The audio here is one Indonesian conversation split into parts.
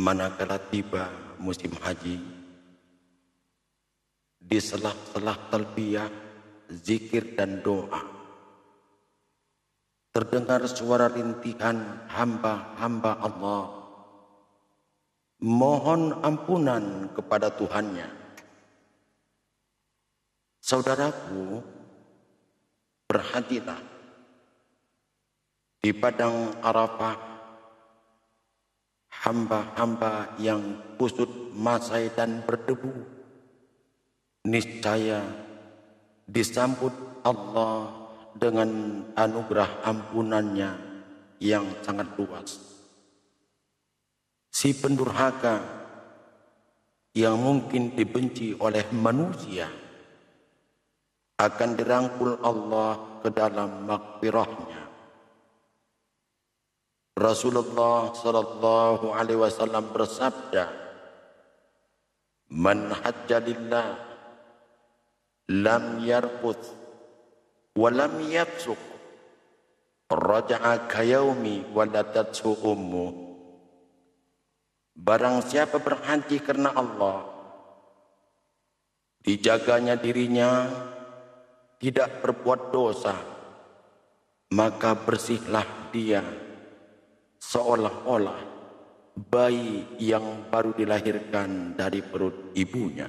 manakala tiba musim haji di selah-selah talbiyah zikir dan doa terdengar suara rintihan hamba-hamba Allah. Mohon ampunan kepada Tuhannya. Saudaraku berhatilah di padang Arafah hamba-hamba yang kusut masai dan berdebu niscaya disambut Allah dengan anugerah ampunannya yang sangat luas. Si pendurhaka yang mungkin dibenci oleh manusia akan dirangkul Allah ke dalam makfirahnya. Rasulullah sallallahu alaihi wasallam bersabda, "Man hajjalillah lam yarquth wa lam yafsuq raja'a kayaumi waladatsu ummu." Barang siapa berhaji karena Allah, dijaganya dirinya tidak berbuat dosa, maka bersihlah dia seolah-olah bayi yang baru dilahirkan dari perut ibunya.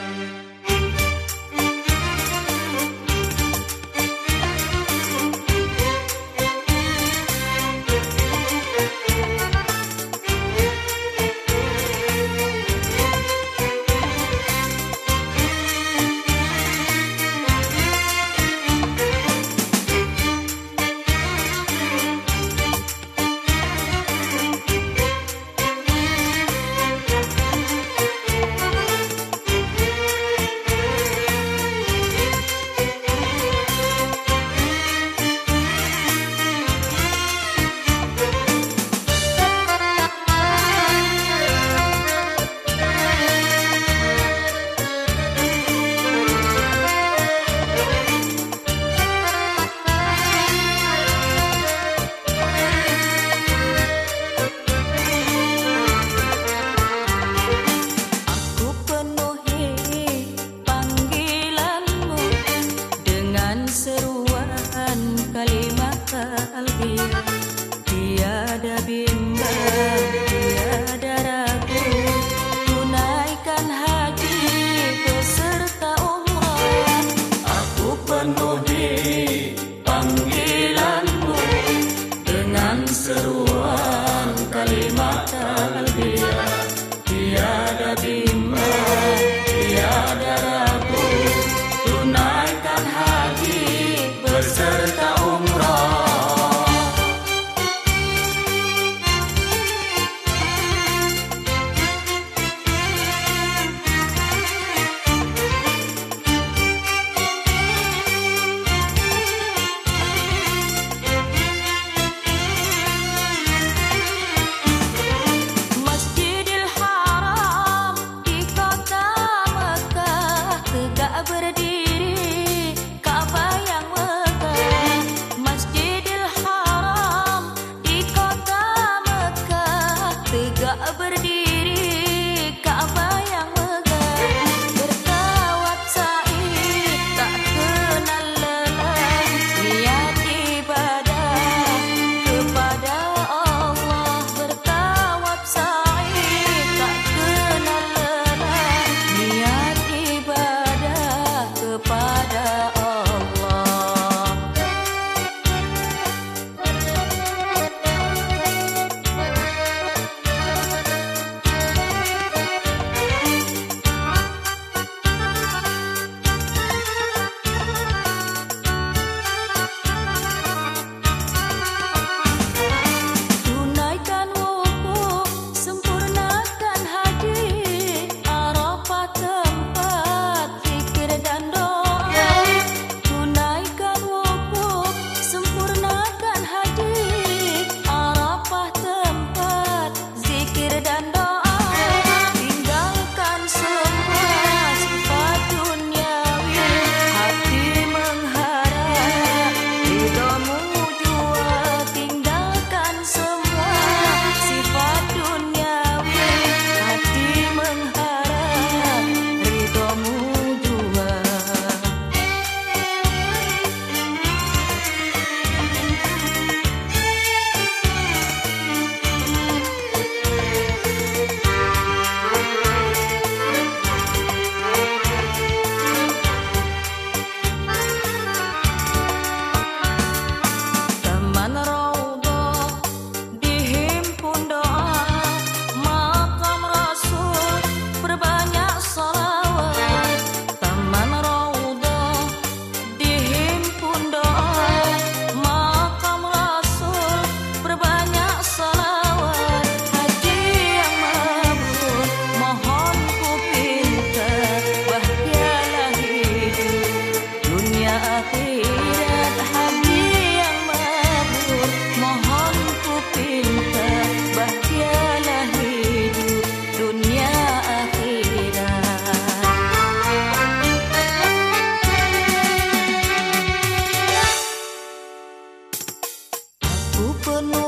no